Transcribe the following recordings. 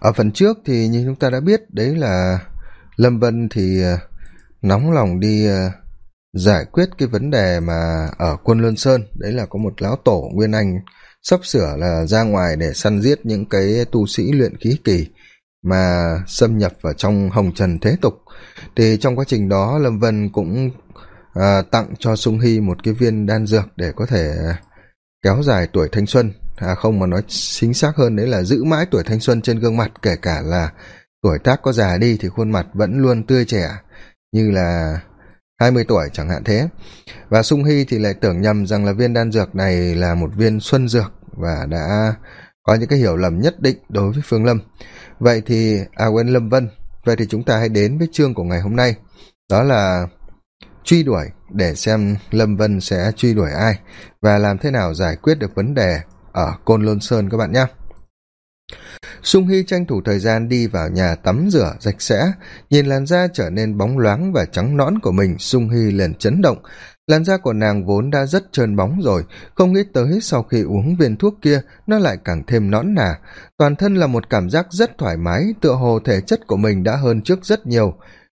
ở phần trước thì như chúng ta đã biết đấy là lâm vân thì ờ, nóng lòng đi ờ, giải quyết cái vấn đề mà ở quân lân sơn. Đấy là có một lão tổ nguyên anh sắp sửa là ra ngoài để săn giết những cái tu sĩ luyện khí kỳ mà xâm nhập vào trong hồng trần thế tục. Thì trong quá trình đó lâm vân cũng à, tặng cho sung hy một cái viên đan dược để có thể kéo dài tuổi thanh xuân à không, mà nói chính xác hơn đấy là giữ mãi tuổi thanh xuân trên gương mặt, kể cả là tuổi tác có già đi thì khuôn mặt vẫn luôn tươi trẻ, như là hai mươi tuổi chẳng hạn thế. Và sung hy thì lại tưởng nhầm rằng là viên đan dược này là một viên xuân dược và đã có những cái hiểu lầm nhất định đối với phương lâm. Vậy thì à quên lâm vân, vậy thì chúng ta hãy đến với chương của ngày hôm nay, đó là truy đuổi để xem lâm vân sẽ truy đuổi ai và làm thế nào giải quyết được vấn đề ở côn lôn sơn các bạn nhé. Sung hy tranh thủ thời gian đi vào nhà tắm rửa rạch sẽ, nhìn làn da trở nên bóng loáng và trắng nõn của mình, sung hy liền chấn động. Làn da của nàng vốn đã rất trơn bóng rồi, không nghĩ tới sau khi uống viên thuốc kia, nó lại càng thêm nõn nà. Toàn thân là một cảm giác rất thoải mái, tựa hồ thể chất của mình đã hơn trước rất nhiều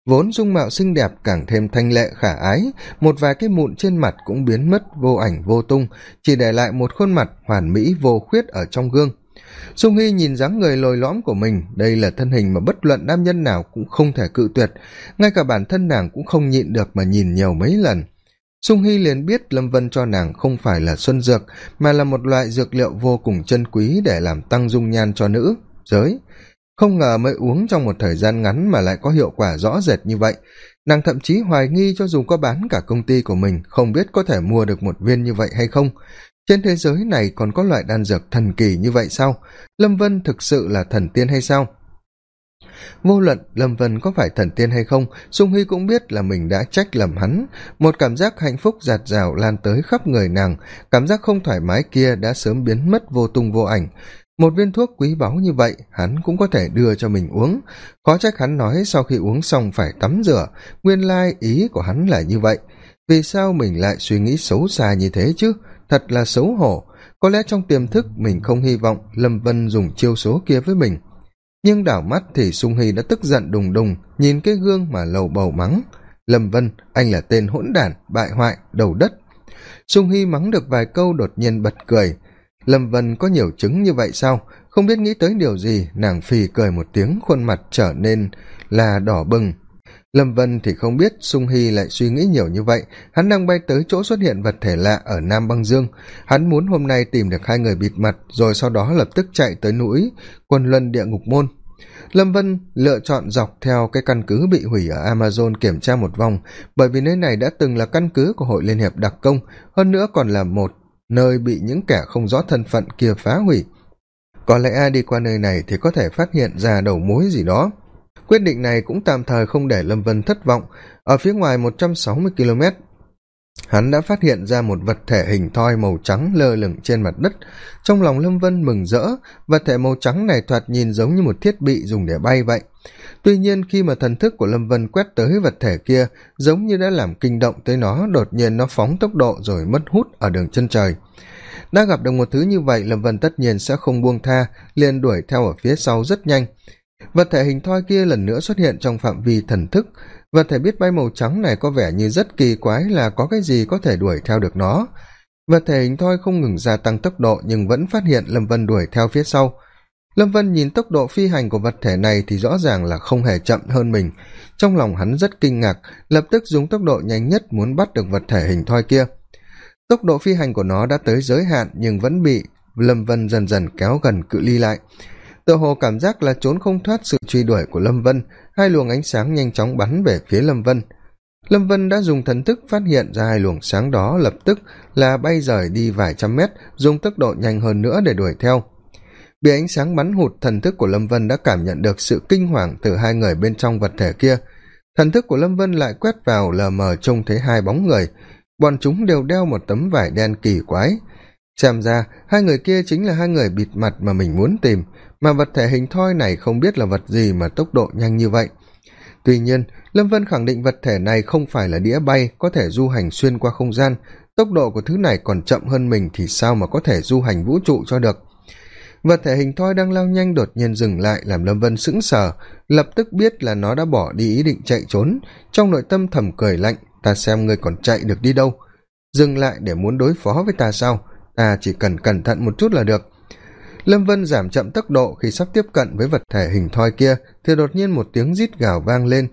vốn dung mạo xinh đẹp càng thêm thanh lệ khả ái, một vài cái mụn trên mặt cũng biến mất vô ảnh vô tung, chỉ để lại một khuôn mặt hoàn mỹ vô khuyết ở trong gương. Dung hy nhìn dáng người lồi lõm của mình, đây là thân hình mà bất luận nam nhân nào cũng không thể cự tuyệt, ngay cả bản thân nàng cũng không nhịn được mà nhìn nhiều mấy lần. Dung hy liền biết lâm vân cho nàng không phải là xuân dược, mà là một loại dược liệu vô cùng chân quý để làm tăng dung nhan cho nữ, giới không ngờ mới uống trong một thời gian ngắn mà lại có hiệu quả rõ rệt như vậy. Nàng thậm chí hoài nghi cho dù có bán cả công ty của mình, không biết có thể mua được một viên như vậy hay không. Trên thế giới này còn có loại đan dược thần kỳ như vậy sao? Lâm vân thực sự là thần tiên hay sao? Vô luận lâm vân có phải thần tiên hay không, sung hy cũng biết là mình đã trách lầm hắn. Một cảm giác hạnh phúc giạt rào lan tới khắp người nàng. Cảm giác không thoải mái kia đã sớm biến mất vô tung vô ảnh một viên thuốc quý báu như vậy, hắn cũng có thể đưa cho mình uống. Khó trách hắn nói sau khi uống xong phải tắm rửa. Nguyên lai ý của hắn là như vậy. Vì sao mình lại suy nghĩ xấu xa như thế chứ? Thật là xấu hổ. Có lẽ trong tiềm thức mình không hy vọng lâm vân dùng chiêu số kia với mình. Nhưng đảo mắt thì sung hy đã tức giận đùng đùng, nhìn cái gương mà lầu bầu mắng. Lâm vân, anh là tên hỗn đản, bại hoại, đầu đất. Sung hy mắng được vài câu đột nhiên bật cười lâm vân có nhiều chứng như vậy sao? Không biết nghĩ tới điều gì, nàng phì cười một tiếng, khuôn mặt trở nên là đỏ bừng. Lâm vân thì không biết sung hy lại suy nghĩ nhiều như vậy. Hắn đang bay tới chỗ xuất hiện vật thể lạ ở nam băng dương. Hắn muốn hôm nay tìm được hai người bịt mặt, rồi sau đó lập tức chạy tới núi quân luân địa ngục môn. Lâm vân lựa chọn dọc theo cái căn cứ bị hủy ở amazon kiểm tra một vòng, bởi vì nơi này đã từng là căn cứ của hội liên hiệp đặc công, hơn nữa còn là một nơi bị những kẻ không rõ thân phận kia phá hủy. Có lẽ ai đi qua nơi này thì có thể phát hiện ra đầu mối gì đó. Quyết định này cũng tạm thời không để lâm vân thất vọng. Ở phía ngoài một trăm sáu mươi km hắn đã phát hiện ra một vật thể hình thoi màu trắng lơ lửng trên mặt đất. Trong lòng lâm vân mừng rỡ, vật thể màu trắng này thoạt nhìn giống như một thiết bị dùng để bay vậy. Tuy nhiên khi mà thần thức của lâm vân quét tới vật thể kia, giống như đã làm kinh động tới nó, đột nhiên nó phóng tốc độ rồi mất hút ở đường chân trời. Đã gặp được một thứ như vậy, lâm vân tất nhiên sẽ không buông tha, liền đuổi theo ở phía sau rất nhanh. Vật thể hình thoi kia lần nữa xuất hiện trong phạm vi thần thức vật thể biết bay màu trắng này có vẻ như rất kỳ quái là có cái gì có thể đuổi theo được nó. Vật thể hình thoi không ngừng gia tăng tốc độ nhưng vẫn phát hiện lâm vân đuổi theo phía sau. Lâm vân nhìn tốc độ phi hành của vật thể này thì rõ ràng là không hề chậm hơn mình. Trong lòng hắn rất kinh ngạc, lập tức dùng tốc độ nhanh nhất muốn bắt được vật thể hình thoi kia. Tốc độ phi hành của nó đã tới giới hạn nhưng vẫn bị lâm vân dần dần kéo gần cự ly lại. Tựa hồ cảm giác là trốn không thoát sự truy đuổi của lâm vân hai luồng ánh sáng nhanh chóng bắn về phía lâm vân. Lâm vân đã dùng thần thức phát hiện ra hai luồng sáng đó lập tức là bay rời đi vài trăm mét, dùng tốc độ nhanh hơn nữa để đuổi theo. Bị ánh sáng bắn hụt, thần thức của lâm vân đã cảm nhận được sự kinh hoàng từ hai người bên trong vật thể kia. Thần thức của lâm vân lại quét vào lờ mờ trông thấy hai bóng người. Bọn chúng đều đeo một tấm vải đen kỳ quái. Xem ra, hai người kia chính là hai người bịt mặt mà mình muốn tìm mà vật thể hình thoi này không biết là vật gì mà tốc độ nhanh như vậy. Tuy nhiên, lâm vân khẳng định vật thể này không phải là đĩa bay có thể du hành xuyên qua không gian. Tốc độ của thứ này còn chậm hơn mình thì sao mà có thể du hành vũ trụ cho được? Vật thể hình thoi đang lao nhanh đột nhiên dừng lại làm lâm vân sững sờ, lập tức biết là nó đã bỏ đi ý định chạy trốn. Trong nội tâm thầm cười lạnh, ta xem ngươi còn chạy được đi đâu? Dừng lại để muốn đối phó với ta sao? Ta chỉ cần cẩn thận một chút là được lâm vân giảm chậm tốc độ khi sắp tiếp cận với vật thể hình thoi kia, thì đột nhiên một tiếng rít gào vang lên.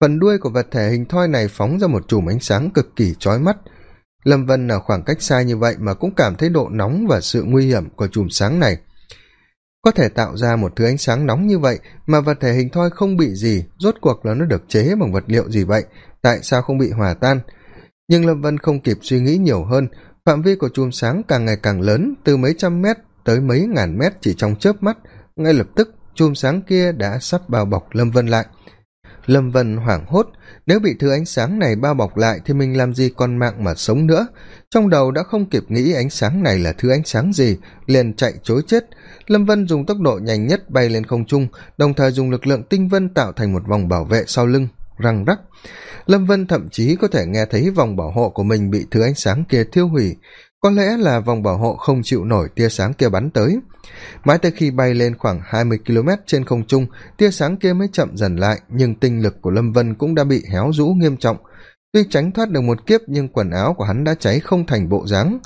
Phần đuôi của vật thể hình thoi này phóng ra một chùm ánh sáng cực kỳ chói mắt. Lâm vân ở khoảng cách xa như vậy mà cũng cảm thấy độ nóng và sự nguy hiểm của chùm sáng này. Có thể tạo ra một thứ ánh sáng nóng như vậy mà vật thể hình thoi không bị gì, rốt cuộc là nó được chế bằng vật liệu gì vậy? Tại sao không bị hòa tan? Nhưng lâm vân không kịp suy nghĩ nhiều hơn, phạm vi của chùm sáng càng ngày càng lớn, từ mấy trăm mét tới mấy ngàn mét chỉ trong chớp mắt, ngay lập tức, chùm sáng kia đã sắp bao bọc lâm vân lại. Lâm vân hoảng hốt, nếu bị thứ ánh sáng này bao bọc lại thì mình làm gì còn mạng mà sống nữa? Trong đầu đã không kịp nghĩ ánh sáng này là thứ ánh sáng gì, liền chạy chối chết. Lâm vân dùng tốc độ nhanh nhất bay lên không trung, đồng thời dùng lực lượng tinh vân tạo thành một vòng bảo vệ sau lưng, răng rắc. Lâm vân thậm chí có thể nghe thấy vòng bảo hộ của mình bị thứ ánh sáng kia thiêu hủy có lẽ là vòng bảo hộ không chịu nổi tia sáng kia bắn tới. Mãi tới khi bay lên khoảng hai mươi km trên không trung, tia sáng kia mới chậm dần lại, nhưng tinh lực của lâm vân cũng đã bị héo rũ nghiêm trọng. Tuy tránh thoát được một kiếp, nhưng quần áo của hắn đã cháy không thành bộ dáng.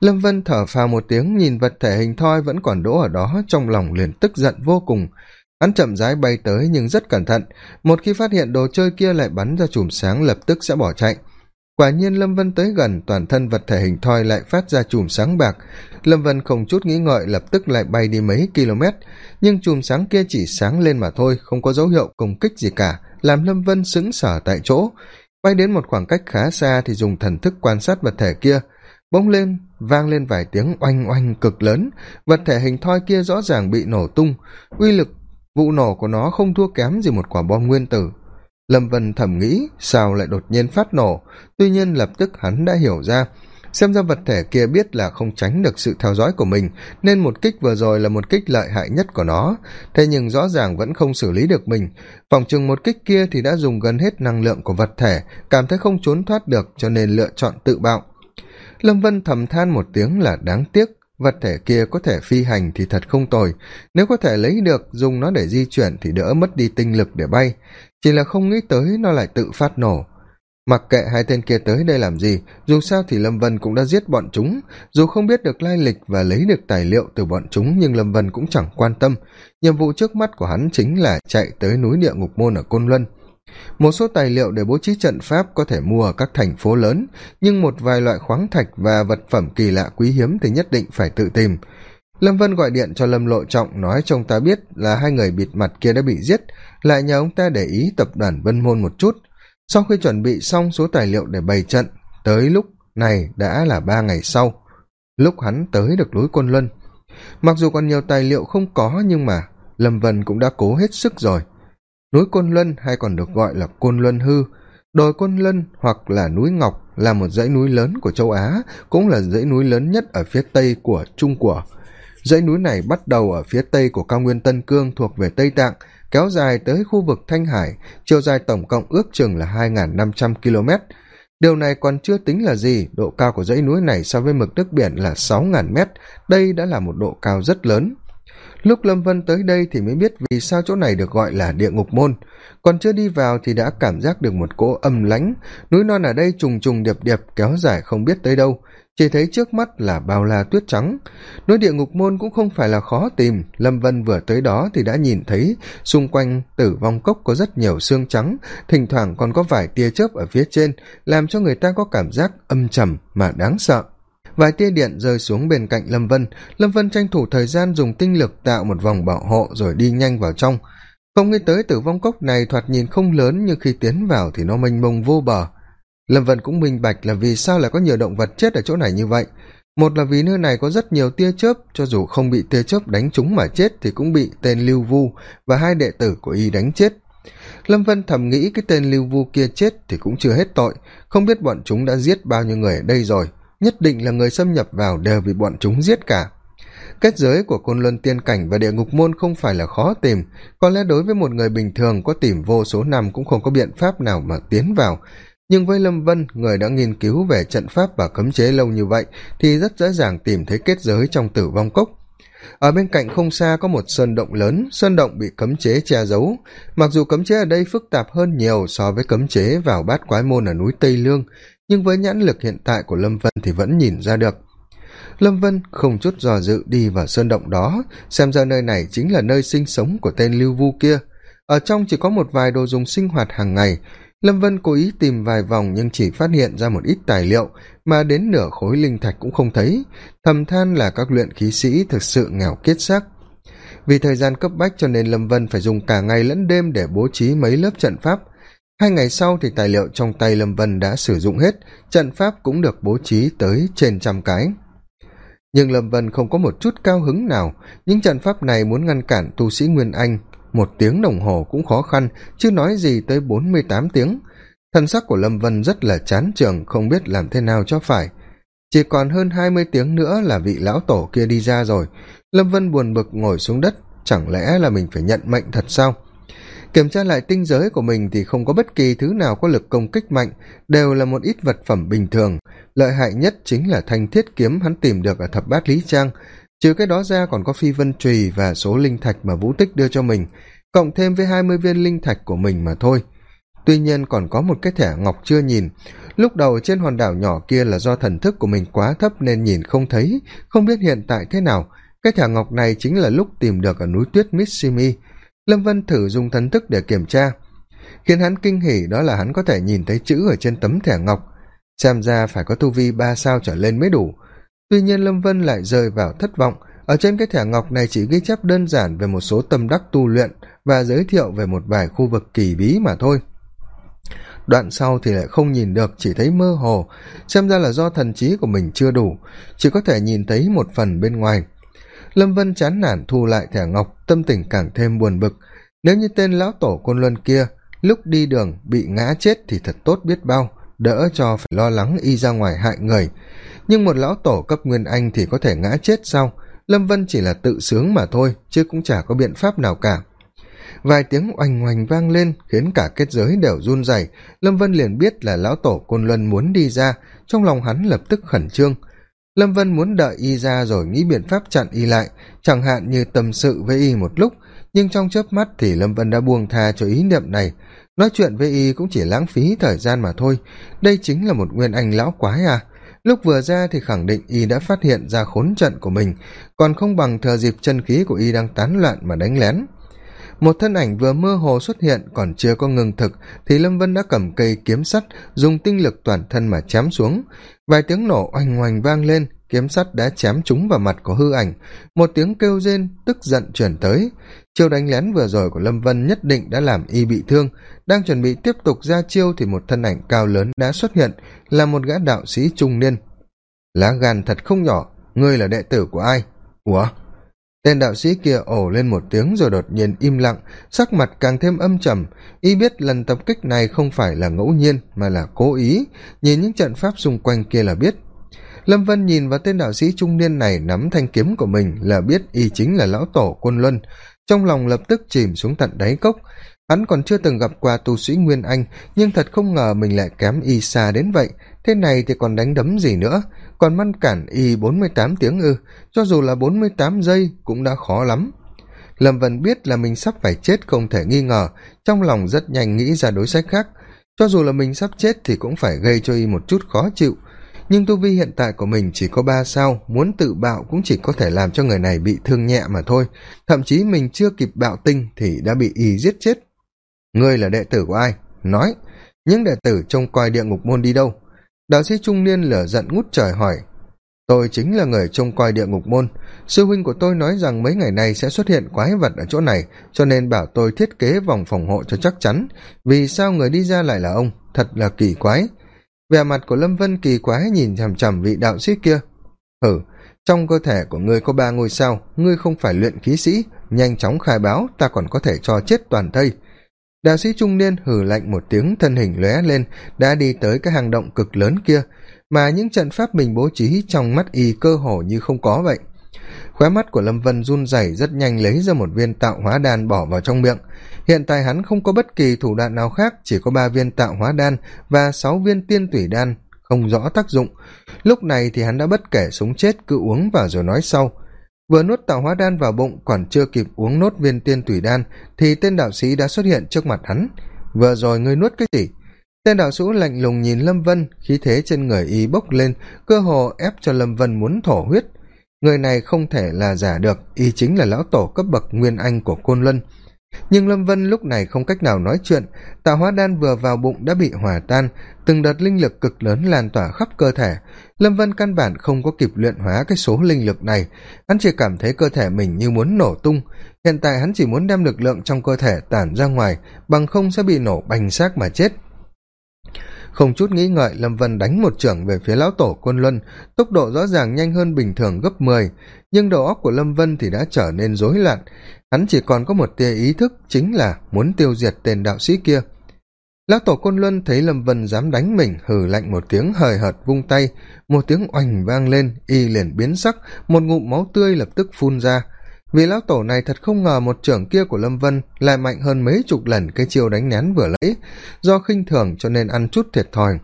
Lâm vân thở phào một tiếng, nhìn vật thể hình thoi vẫn còn đỗ ở đó, trong lòng liền tức giận vô cùng. Hắn chậm rãi bay tới, nhưng rất cẩn thận. Một khi phát hiện đồ chơi kia lại bắn ra chùm sáng lập tức sẽ bỏ chạy quả nhiên lâm vân tới gần, toàn thân vật thể hình thoi lại phát ra chùm sáng bạc. Lâm vân không chút nghĩ ngợi, lập tức lại bay đi mấy km. Nhưng chùm sáng kia chỉ sáng lên mà thôi, không có dấu hiệu công kích gì cả, làm lâm vân sững sờ tại chỗ. Bay đến một khoảng cách khá xa thì dùng thần thức quan sát vật thể kia. Bỗng lên, vang lên vài tiếng oanh oanh cực lớn. Vật thể hình thoi kia rõ ràng bị nổ tung. Uy lực, vụ nổ của nó không thua kém gì một quả bom nguyên tử lâm vân thầm nghĩ, sao lại đột nhiên phát nổ? Tuy nhiên lập tức hắn đã hiểu ra. Xem ra vật thể kia biết là không tránh được sự theo dõi của mình, nên một kích vừa rồi là một kích lợi hại nhất của nó. Thế nhưng rõ ràng vẫn không xử lý được mình. Phòng chừng một kích kia thì đã dùng gần hết năng lượng của vật thể, cảm thấy không trốn thoát được cho nên lựa chọn tự bạo. Lâm vân thầm than một tiếng là đáng tiếc, vật thể kia có thể phi hành thì thật không tồi. Nếu có thể lấy được, dùng nó để di chuyển thì đỡ mất đi tinh lực để bay chỉ là không nghĩ tới nó lại tự phát nổ. Mặc kệ hai tên kia tới đây làm gì, dù sao thì lâm vân cũng đã giết bọn chúng. Dù không biết được lai lịch và lấy được tài liệu từ bọn chúng, nhưng lâm vân cũng chẳng quan tâm. Nhiệm vụ trước mắt của hắn chính là chạy tới núi địa ngục môn ở côn luân. Một số tài liệu để bố trí trận pháp có thể mua ở các thành phố lớn, nhưng một vài loại khoáng thạch và vật phẩm kỳ lạ quý hiếm thì nhất định phải tự tìm lâm vân gọi điện cho lâm lộ trọng, nói cho ông ta biết là hai người bịt mặt kia đã bị giết, lại nhờ ông ta để ý tập đoàn vân môn một chút. Sau khi chuẩn bị xong số tài liệu để bày trận, tới lúc này đã là ba ngày sau, lúc hắn tới được núi quân luân. Mặc dù còn nhiều tài liệu không có, nhưng mà lâm vân cũng đã cố hết sức rồi. Núi côn luân hay còn được gọi là côn luân hư, đồi côn luân hoặc là núi ngọc là một dãy núi lớn của châu á, cũng là dãy núi lớn nhất ở phía tây của trung của dãy núi này bắt đầu ở phía tây của cao nguyên tân cương thuộc về tây tạng, kéo dài tới khu vực thanh hải, chiều dài tổng cộng ước chừng là hai năm trăm km. Điều này còn chưa tính là gì, độ cao của dãy núi này so với mực nước biển là sáu ngàn mét, đây đã là một độ cao rất lớn. Lúc lâm vân tới đây thì mới biết vì sao chỗ này được gọi là địa ngục môn. Còn chưa đi vào thì đã cảm giác được một cỗ âm lãnh núi non ở đây trùng trùng điệp điệp kéo dài không biết tới đâu chỉ thấy trước mắt là bao la tuyết trắng. Nơi địa ngục môn cũng không phải là khó tìm. Lâm vân vừa tới đó thì đã nhìn thấy xung quanh tử vong cốc có rất nhiều xương trắng. Thỉnh thoảng còn có vài tia chớp ở phía trên, làm cho người ta có cảm giác âm trầm mà đáng sợ. Vài tia điện rơi xuống bên cạnh lâm vân. Lâm vân tranh thủ thời gian dùng tinh lực tạo một vòng bảo hộ rồi đi nhanh vào trong. Không nghĩ tới tử vong cốc này thoạt nhìn không lớn, nhưng khi tiến vào thì nó mênh mông vô bờ lâm vân cũng minh bạch là vì sao lại có nhiều động vật chết ở chỗ này như vậy. Một là vì nơi này có rất nhiều tia chớp, cho dù không bị tia chớp đánh chúng mà chết thì cũng bị tên lưu vu và hai đệ tử của y đánh chết. Lâm vân thầm nghĩ cái tên lưu vu kia chết thì cũng chưa hết tội, không biết bọn chúng đã giết bao nhiêu người ở đây rồi, nhất định là người xâm nhập vào đều bị bọn chúng giết cả. Kết giới của côn luân tiên cảnh và địa ngục môn không phải là khó tìm, có lẽ đối với một người bình thường có tìm vô số năm cũng không có biện pháp nào mà tiến vào nhưng với lâm vân, người đã nghiên cứu về trận pháp và cấm chế lâu như vậy, thì rất dễ dàng tìm thấy kết giới trong tử vong cốc. Ở bên cạnh không xa có một sơn động lớn, sơn động bị cấm chế che giấu. Mặc dù cấm chế ở đây phức tạp hơn nhiều so với cấm chế vào bát quái môn ở núi tây lương, nhưng với nhãn lực hiện tại của lâm vân thì vẫn nhìn ra được. Lâm vân không chút dò dự đi vào sơn động đó, xem ra nơi này chính là nơi sinh sống của tên lưu vu kia. Ở trong chỉ có một vài đồ dùng sinh hoạt hàng ngày lâm vân cố ý tìm vài vòng nhưng chỉ phát hiện ra một ít tài liệu mà đến nửa khối linh thạch cũng không thấy. Thầm than là các luyện khí sĩ thực sự nghèo kiết xác. Vì thời gian cấp bách cho nên lâm vân phải dùng cả ngày lẫn đêm để bố trí mấy lớp trận pháp. Hai ngày sau thì tài liệu trong tay lâm vân đã sử dụng hết, trận pháp cũng được bố trí tới trên trăm cái. Nhưng lâm vân không có một chút cao hứng nào. Những trận pháp này muốn ngăn cản tu sĩ nguyên anh một tiếng đồng hồ cũng khó khăn, chứ nói gì tới bốn mươi tám tiếng. Thân sắc của lâm vân rất là chán trường không biết làm thế nào cho phải. Chỉ còn hơn hai mươi tiếng nữa là vị lão tổ kia đi ra rồi. Lâm vân buồn bực ngồi xuống đất, chẳng lẽ là mình phải nhận mệnh thật sao? Kiểm tra lại tinh giới của mình thì không có bất kỳ thứ nào có lực công kích mạnh, đều là một ít vật phẩm bình thường. Lợi hại nhất chính là thanh thiết kiếm hắn tìm được ở thập bát lý trang trừ cái đó ra còn có phi vân trùy và số linh thạch mà vũ tích đưa cho mình, cộng thêm với hai mươi viên linh thạch của mình mà thôi. Tuy nhiên còn có một cái thẻ ngọc chưa nhìn. Lúc đầu trên hòn đảo nhỏ kia là do thần thức của mình quá thấp nên nhìn không thấy, không biết hiện tại thế nào. Cái thẻ ngọc này chính là lúc tìm được ở núi tuyết mitsimi. Lâm vân thử dùng thần thức để kiểm tra. Khiến hắn kinh hỉ đó là hắn có thể nhìn thấy chữ ở trên tấm thẻ ngọc. Xem ra phải có tu vi ba sao trở lên mới đủ tuy nhiên lâm vân lại rơi vào thất vọng. Ở trên cái thẻ ngọc này chỉ ghi chép đơn giản về một số tâm đắc tu luyện và giới thiệu về một vài khu vực kỳ bí mà thôi. Đoạn sau thì lại không nhìn được, chỉ thấy mơ hồ. Xem ra là do thần trí của mình chưa đủ, chỉ có thể nhìn thấy một phần bên ngoài. Lâm vân chán nản thu lại thẻ ngọc, tâm tình càng thêm buồn bực. Nếu như tên lão tổ côn luân kia lúc đi đường bị ngã chết thì thật tốt biết bao đỡ cho phải lo lắng y ra ngoài hại người. Nhưng một lão tổ cấp nguyên anh thì có thể ngã chết sao lâm vân chỉ là tự sướng mà thôi, chứ cũng chả có biện pháp nào cả. Vài tiếng oành oành vang lên, khiến cả kết giới đều run rẩy. Lâm vân liền biết là lão tổ côn luân muốn đi ra, trong lòng hắn lập tức khẩn trương. Lâm vân muốn đợi y ra rồi nghĩ biện pháp chặn y lại, chẳng hạn như tâm sự với y một lúc. Nhưng trong chớp mắt thì lâm vân đã buông tha cho ý niệm này nói chuyện với y cũng chỉ lãng phí thời gian mà thôi. Đây chính là một nguyên anh lão quái à. Lúc vừa ra thì khẳng định y đã phát hiện ra khốn trận của mình, còn không bằng thờ dịp chân khí của y đang tán loạn mà đánh lén. Một thân ảnh vừa mơ hồ xuất hiện còn chưa có ngừng thực thì lâm vân đã cầm cây kiếm sắt, dùng tinh lực toàn thân mà chém xuống. Vài tiếng nổ oanh oanh vang lên kiếm sắt đã chém trúng vào mặt của hư ảnh. Một tiếng kêu rên, tức giận chuyển tới. Chiêu đánh lén vừa rồi của lâm vân nhất định đã làm y bị thương. Đang chuẩn bị tiếp tục ra chiêu thì một thân ảnh cao lớn đã xuất hiện, là một gã đạo sĩ trung niên. Lá gan thật không nhỏ, ngươi là đệ tử của ai? Ủa? Tên đạo sĩ kia ổ lên một tiếng rồi đột nhiên im lặng, sắc mặt càng thêm âm trầm. Y biết lần tập kích này không phải là ngẫu nhiên, mà là cố ý. Nhìn những trận pháp xung quanh kia là biết lâm vân nhìn vào tên đạo sĩ trung niên này nắm thanh kiếm của mình là biết y chính là lão tổ quân luân. Trong lòng lập tức chìm xuống tận đáy cốc. Hắn còn chưa từng gặp qua tu sĩ nguyên anh, nhưng thật không ngờ mình lại kém y xa đến vậy. Thế này thì còn đánh đấm gì nữa? Còn ngăn cản y bốn mươi tám tiếng ư? Cho dù là bốn mươi tám giây cũng đã khó lắm. Lâm vân biết là mình sắp phải chết không thể nghi ngờ. Trong lòng rất nhanh nghĩ ra đối sách khác. Cho dù là mình sắp chết thì cũng phải gây cho y một chút khó chịu nhưng tu vi hiện tại của mình chỉ có ba sao, muốn tự bạo cũng chỉ có thể làm cho người này bị thương nhẹ mà thôi. Thậm chí mình chưa kịp bạo tinh thì đã bị y giết chết. Ngươi là đệ tử của ai? Nói. Những đệ tử trông coi địa ngục môn đi đâu? Đạo sĩ trung niên lửa giận ngút trời hỏi. Tôi chính là người trông coi địa ngục môn. Sư huynh của tôi nói rằng mấy ngày nay sẽ xuất hiện quái vật ở chỗ này, cho nên bảo tôi thiết kế vòng phòng hộ cho chắc chắn. Vì sao người đi ra lại là ông? Thật là kỳ quái vẻ mặt của lâm vân kỳ quái nhìn chằm chằm vị đạo sĩ kia. Hử, trong cơ thể của ngươi có ba ngôi sao, ngươi không phải luyện khí sĩ, nhanh chóng khai báo, ta còn có thể cho chết toàn thây. Đạo sĩ trung niên hử lạnh một tiếng, thân hình lóe lên, đã đi tới cái hang động cực lớn kia, mà những trận pháp mình bố trí trong mắt y cơ hồ như không có vậy khóe mắt của lâm vân run rẩy rất nhanh lấy ra một viên tạo hóa đan bỏ vào trong miệng. Hiện tại hắn không có bất kỳ thủ đoạn nào khác, chỉ có ba viên tạo hóa đan và sáu viên tiên tủy đan, không rõ tác dụng. Lúc này thì hắn đã bất kể sống chết, cứ uống vào rồi nói sau. Vừa nuốt tạo hóa đan vào bụng, còn chưa kịp uống nốt viên tiên tủy đan, thì tên đạo sĩ đã xuất hiện trước mặt hắn. Vừa rồi ngươi nuốt cái gì? Tên đạo sĩ lạnh lùng nhìn lâm vân, khí thế trên người y bốc lên, cơ hồ ép cho lâm vân muốn thổ huyết người này không thể là giả được y chính là lão tổ cấp bậc nguyên anh của côn luân. Nhưng lâm vân lúc này không cách nào nói chuyện, tạo hóa đan vừa vào bụng đã bị hòa tan, từng đợt linh lực cực lớn lan tỏa khắp cơ thể. Lâm vân căn bản không có kịp luyện hóa cái số linh lực này, hắn chỉ cảm thấy cơ thể mình như muốn nổ tung. Hiện tại hắn chỉ muốn đem lực lượng trong cơ thể tản ra ngoài, bằng không sẽ bị nổ bành xác mà chết không chút nghĩ ngợi, lâm vân đánh một trưởng về phía lão tổ côn luân, tốc độ rõ ràng nhanh hơn bình thường gấp mười, nhưng đầu óc của lâm vân thì đã trở nên rối loạn. Hắn chỉ còn có một tia ý thức, chính là muốn tiêu diệt tên đạo sĩ kia. Lão tổ côn luân thấy lâm vân dám đánh mình, hừ lạnh một tiếng hời hợt vung tay, một tiếng oành vang lên, y liền biến sắc, một ngụm máu tươi lập tức phun ra vì lão tổ này thật không ngờ một trưởng kia của lâm vân lại mạnh hơn mấy chục lần cái chiêu đánh nén vừa lấy, do khinh thường cho nên ăn chút thiệt thòi.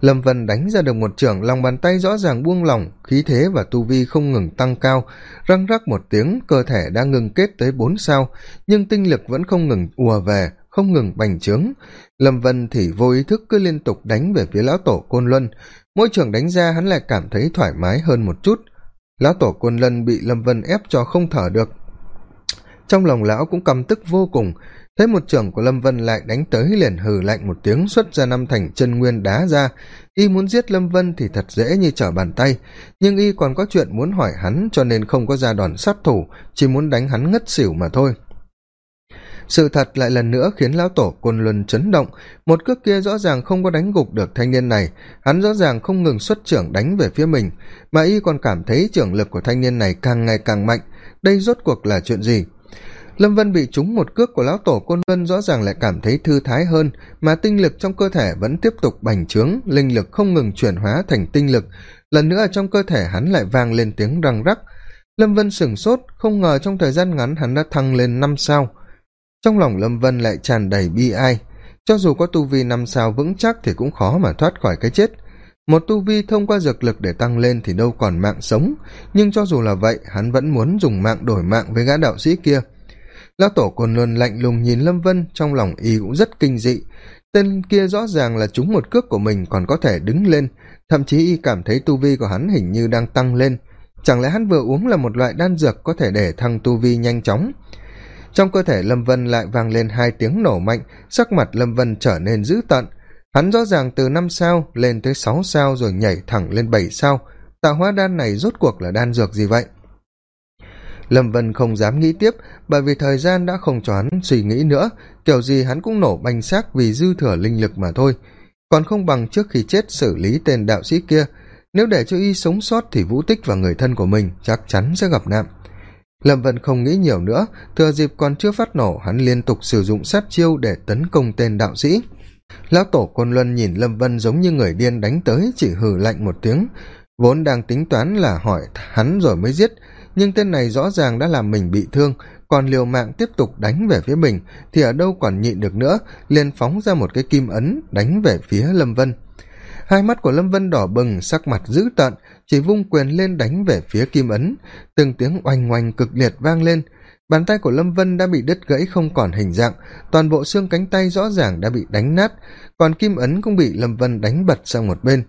Lâm vân đánh ra được một trưởng, lòng bàn tay rõ ràng buông lỏng, khí thế và tu vi không ngừng tăng cao, răng rắc một tiếng, cơ thể đã ngừng kết tới bốn sao, nhưng tinh lực vẫn không ngừng ùa về, không ngừng bành trướng. Lâm vân thì vô ý thức cứ liên tục đánh về phía lão tổ côn luân, mỗi trưởng đánh ra hắn lại cảm thấy thoải mái hơn một chút lão tổ côn lân bị lâm vân ép cho không thở được. Trong lòng lão cũng căm tức vô cùng thấy một trưởng của lâm vân lại đánh tới liền hừ lạnh một tiếng xuất ra năm thành chân nguyên đá ra. Y muốn giết lâm vân thì thật dễ như trở bàn tay, nhưng y còn có chuyện muốn hỏi hắn cho nên không có ra đòn sát thủ, chỉ muốn đánh hắn ngất xỉu mà thôi sự thật lại lần nữa khiến lão tổ côn luân chấn động. Một cước kia rõ ràng không có đánh gục được thanh niên này. Hắn rõ ràng không ngừng xuất trưởng đánh về phía mình, mà y còn cảm thấy trưởng lực của thanh niên này càng ngày càng mạnh. Đây rốt cuộc là chuyện gì? Lâm vân bị trúng một cước của lão tổ côn luân rõ ràng lại cảm thấy thư thái hơn, mà tinh lực trong cơ thể vẫn tiếp tục bành trướng, linh lực không ngừng chuyển hóa thành tinh lực. Lần nữa trong cơ thể hắn lại vang lên tiếng răng rắc. Lâm vân sửng sốt, không ngờ trong thời gian ngắn hắn đã thăng lên năm sao trong lòng lâm vân lại tràn đầy bi ai. Cho dù có tu vi năm sao vững chắc thì cũng khó mà thoát khỏi cái chết. Một tu vi thông qua dược lực để tăng lên thì đâu còn mạng sống. Nhưng cho dù là vậy, hắn vẫn muốn dùng mạng đổi mạng với gã đạo sĩ kia. Lão tổ cồn luân lạnh lùng nhìn lâm vân, trong lòng y cũng rất kinh dị. Tên kia rõ ràng là chúng một cước của mình còn có thể đứng lên. Thậm chí y cảm thấy tu vi của hắn hình như đang tăng lên. Chẳng lẽ hắn vừa uống là một loại đan dược có thể để thăng tu vi nhanh chóng? Trong cơ thể lâm vân lại vang lên hai tiếng nổ mạnh, sắc mặt lâm vân trở nên dữ tợn. Hắn rõ ràng từ năm sao lên tới sáu sao rồi nhảy thẳng lên bảy sao. Tạo hóa đan này rốt cuộc là đan dược gì vậy? Lâm vân không dám nghĩ tiếp, bởi vì thời gian đã không cho hắn suy nghĩ nữa. Kiểu gì hắn cũng nổ banh xác vì dư thừa linh lực mà thôi. Còn không bằng trước khi chết xử lý tên đạo sĩ kia. Nếu để cho y sống sót thì vũ tích và người thân của mình chắc chắn sẽ gặp nạn lâm vân không nghĩ nhiều nữa, thừa dịp còn chưa phát nổ, hắn liên tục sử dụng sát chiêu để tấn công tên đạo sĩ. Lão tổ côn luân nhìn lâm vân giống như người điên đánh tới, chỉ hừ lạnh một tiếng. Vốn đang tính toán là hỏi hắn rồi mới giết, nhưng tên này rõ ràng đã làm mình bị thương, còn liều mạng tiếp tục đánh về phía mình, thì ở đâu còn nhịn được nữa, liền phóng ra một cái kim ấn đánh về phía lâm vân. Hai mắt của lâm vân đỏ bừng, sắc mặt dữ tợn chỉ vung quyền lên đánh về phía kim ấn. Từng tiếng oanh oanh cực liệt vang lên. Bàn tay của lâm vân đã bị đứt gãy không còn hình dạng. Toàn bộ xương cánh tay rõ ràng đã bị đánh nát. Còn kim ấn cũng bị lâm vân đánh bật sang một bên.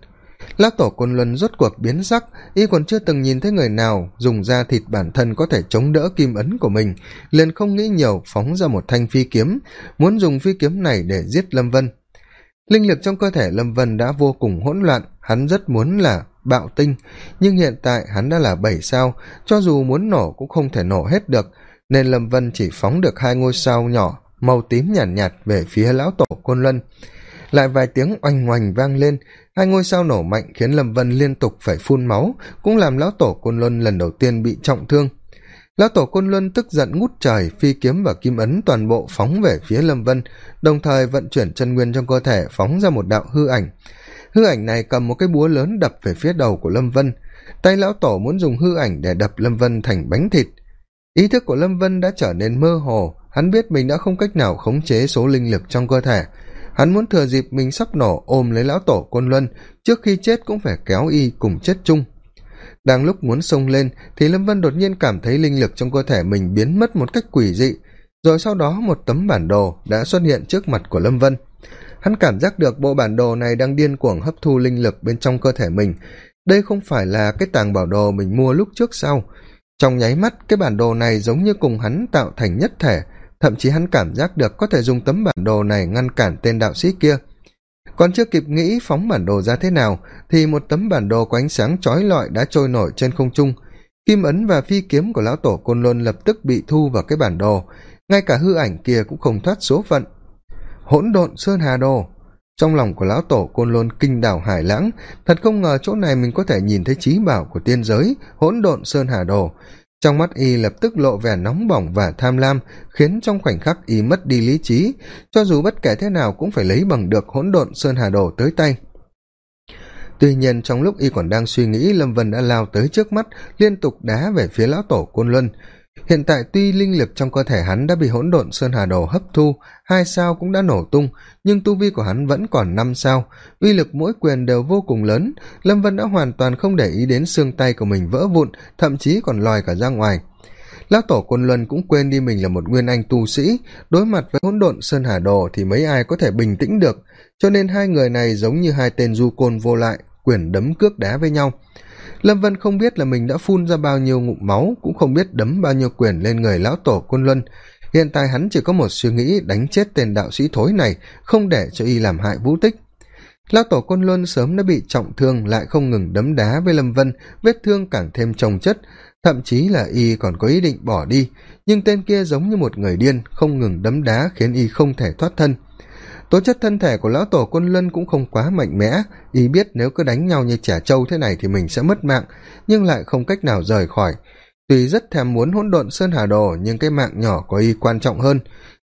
Lão tổ côn luân rốt cuộc biến sắc. Y còn chưa từng nhìn thấy người nào dùng da thịt bản thân có thể chống đỡ kim ấn của mình. Liền không nghĩ nhiều, phóng ra một thanh phi kiếm. Muốn dùng phi kiếm này để giết lâm vân. Linh lực trong cơ thể lâm vân đã vô cùng hỗn loạn. Hắn rất muốn là bạo tinh. Nhưng hiện tại hắn đã là bảy sao cho dù muốn nổ cũng không thể nổ hết được nên lâm vân chỉ phóng được hai ngôi sao nhỏ màu tím nhàn nhạt, nhạt về phía lão tổ côn luân. Lại vài tiếng oanh oành vang lên hai ngôi sao nổ mạnh khiến lâm vân liên tục phải phun máu cũng làm lão tổ côn luân lần đầu tiên bị trọng thương. Lão tổ côn luân tức giận ngút trời phi kiếm và kim ấn toàn bộ phóng về phía lâm vân đồng thời vận chuyển chân nguyên trong cơ thể phóng ra một đạo hư ảnh hư ảnh này cầm một cái búa lớn đập về phía đầu của lâm vân. Tay lão tổ muốn dùng hư ảnh để đập lâm vân thành bánh thịt. Ý thức của lâm vân đã trở nên mơ hồ. Hắn biết mình đã không cách nào khống chế số linh lực trong cơ thể. Hắn muốn thừa dịp mình sắp nổ ôm lấy lão tổ côn luân, trước khi chết cũng phải kéo y cùng chết chung. Đang lúc muốn xông lên, thì lâm vân đột nhiên cảm thấy linh lực trong cơ thể mình biến mất một cách quỷ dị. Rồi sau đó một tấm bản đồ đã xuất hiện trước mặt của lâm vân hắn cảm giác được bộ bản đồ này đang điên cuồng hấp thu linh lực bên trong cơ thể mình. Đây không phải là cái tàng bảo đồ mình mua lúc trước sau trong nháy mắt, cái bản đồ này giống như cùng hắn tạo thành nhất thể, thậm chí hắn cảm giác được có thể dùng tấm bản đồ này ngăn cản tên đạo sĩ kia. Còn chưa kịp nghĩ phóng bản đồ ra thế nào, thì một tấm bản đồ có ánh sáng trói lọi đã trôi nổi trên không trung. Kim ấn và phi kiếm của lão tổ côn luân lập tức bị thu vào cái bản đồ. Ngay cả hư ảnh kia cũng không thoát số phận hỗn độn sơn hà đồ. Trong lòng của lão tổ côn lôn kinh đảo hải lãng, thật không ngờ chỗ này mình có thể nhìn thấy trí bảo của tiên giới, hỗn độn sơn hà đồ. Trong mắt y lập tức lộ vẻ nóng bỏng và tham lam, khiến trong khoảnh khắc y mất đi lý trí. Cho dù bất kể thế nào cũng phải lấy bằng được hỗn độn sơn hà đồ tới tay. Tuy nhiên trong lúc y còn đang suy nghĩ, lâm vân đã lao tới trước mắt, liên tục đá về phía lão tổ côn luân hiện tại tuy linh lực trong cơ thể hắn đã bị hỗn độn sơn hà đồ hấp thu, hai sao cũng đã nổ tung, nhưng tu vi của hắn vẫn còn năm sao. Uy lực mỗi quyền đều vô cùng lớn. Lâm vân đã hoàn toàn không để ý đến xương tay của mình vỡ vụn, thậm chí còn lòi cả ra ngoài. Lão tổ quân luân cũng quên đi mình là một nguyên anh tu sĩ. Đối mặt với hỗn độn sơn hà đồ thì mấy ai có thể bình tĩnh được. Cho nên hai người này giống như hai tên du côn vô lại, quyền đấm cước đá với nhau lâm vân không biết là mình đã phun ra bao nhiêu ngụm máu, cũng không biết đấm bao nhiêu quyền lên người lão tổ côn luân. Hiện tại hắn chỉ có một suy nghĩ, đánh chết tên đạo sĩ thối này, không để cho y làm hại vũ tích. Lão tổ côn luân sớm đã bị trọng thương, lại không ngừng đấm đá với lâm vân, vết thương càng thêm trồng chất. Thậm chí là y còn có ý định bỏ đi, nhưng tên kia giống như một người điên, không ngừng đấm đá khiến y không thể thoát thân tố chất thân thể của lão tổ quân luân cũng không quá mạnh mẽ. Y biết nếu cứ đánh nhau như trẻ trâu thế này thì mình sẽ mất mạng, nhưng lại không cách nào rời khỏi. Tuy rất thèm muốn hỗn độn sơn hà đồ, nhưng cái mạng nhỏ của y quan trọng hơn.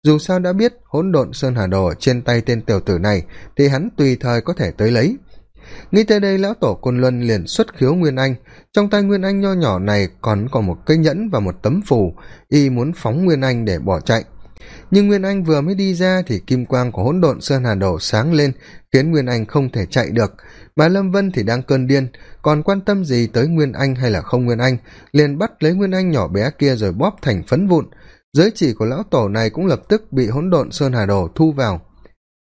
Dù sao đã biết, hỗn độn sơn hà đồ trên tay tên tiểu tử này thì hắn tùy thời có thể tới lấy. Nghĩ tới đây, lão tổ côn luân liền xuất khiếu nguyên anh. Trong tay nguyên anh nho nhỏ này còn có một cây nhẫn và một tấm phù. Y muốn phóng nguyên anh để bỏ chạy nhưng nguyên anh vừa mới đi ra thì kim quang của hỗn độn sơn hà đổ sáng lên, khiến nguyên anh không thể chạy được. Mà lâm vân thì đang cơn điên, còn quan tâm gì tới nguyên anh hay là không nguyên anh? Liền bắt lấy nguyên anh nhỏ bé kia rồi bóp thành phấn vụn. Giới chỉ của lão tổ này cũng lập tức bị hỗn độn sơn hà đồ thu vào.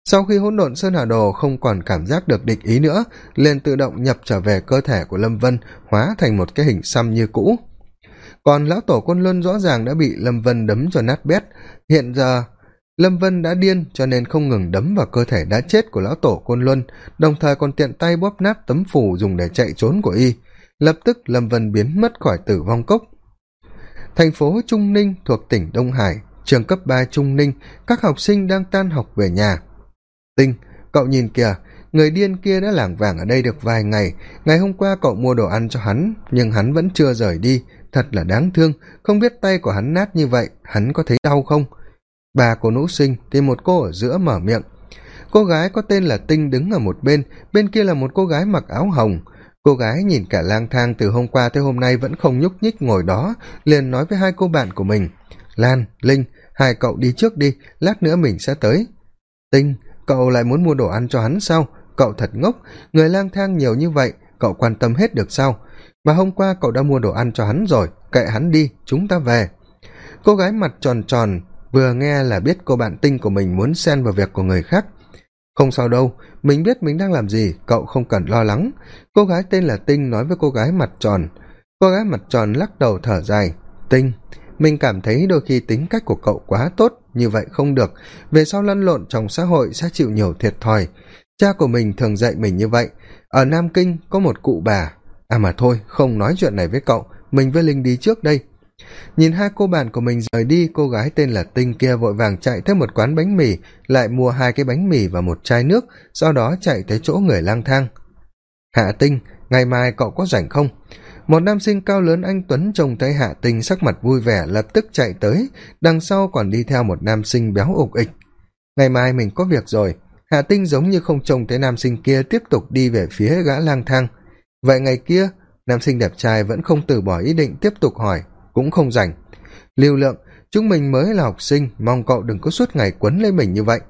Sau khi hỗn độn sơn hà đồ không còn cảm giác được địch ý nữa, liền tự động nhập trở về cơ thể của lâm vân, hóa thành một cái hình xăm như cũ còn lão tổ quân luân rõ ràng đã bị lâm vân đấm cho nát bét. Hiện giờ, lâm vân đã điên cho nên không ngừng đấm vào cơ thể đã chết của lão tổ côn luân, đồng thời còn tiện tay bóp nát tấm phủ dùng để chạy trốn của y. Lập tức lâm vân biến mất khỏi tử vong cốc. Thành phố trung ninh thuộc tỉnh đông hải, trường cấp ba trung ninh, các học sinh đang tan học về nhà. Tinh, cậu nhìn kìa, người điên kia đã lảng vảng ở đây được vài ngày. Ngày hôm qua cậu mua đồ ăn cho hắn, nhưng hắn vẫn chưa rời đi thật là đáng thương. Không biết tay của hắn nát như vậy, hắn có thấy đau không? Bà của nữ sinh, thì một cô ở giữa mở miệng. Cô gái có tên là tinh đứng ở một bên bên kia là một cô gái mặc áo hồng. Cô gái nhìn cả lang thang từ hôm qua tới hôm nay vẫn không nhúc nhích ngồi đó, liền nói với hai cô bạn của mình. Lan, linh, hai cậu đi trước đi, lát nữa mình sẽ tới. Tinh, cậu lại muốn mua đồ ăn cho hắn sao? Cậu thật ngốc, người lang thang nhiều như vậy cậu quan tâm hết được sao? Mà hôm qua cậu đã mua đồ ăn cho hắn rồi, kệ hắn đi, chúng ta về. Cô gái mặt tròn tròn, vừa nghe là biết cô bạn tinh của mình muốn xen vào việc của người khác. Không sao đâu, mình biết mình đang làm gì, cậu không cần lo lắng. Cô gái tên là tinh nói với cô gái mặt tròn. Cô gái mặt tròn lắc đầu thở dài. Tinh, mình cảm thấy đôi khi tính cách của cậu quá tốt, như vậy không được. Về sau lăn lộn trong xã hội sẽ chịu nhiều thiệt thòi. Cha của mình thường dạy mình như vậy ở nam kinh có một cụ bà. À mà thôi, không nói chuyện này với cậu. Mình với linh đi trước đây. Nhìn hai cô bạn của mình rời đi, cô gái tên là tinh kia vội vàng chạy tới một quán bánh mì, lại mua hai cái bánh mì và một chai nước, sau đó chạy tới chỗ người lang thang. Hạ tinh, ngày mai cậu có rảnh không? Một nam sinh cao lớn anh tuấn trông thấy hạ tinh sắc mặt vui vẻ, lập tức chạy tới. Đằng sau còn đi theo một nam sinh béo ục ịch. Ngày mai mình có việc rồi hạ tinh giống như không trông thấy nam sinh kia tiếp tục đi về phía gã lang thang. Vậy ngày kia, nam sinh đẹp trai vẫn không từ bỏ ý định tiếp tục hỏi, cũng không rảnh. Lưu lượng, chúng mình mới là học sinh, mong cậu đừng có suốt ngày quấn lấy mình như vậy.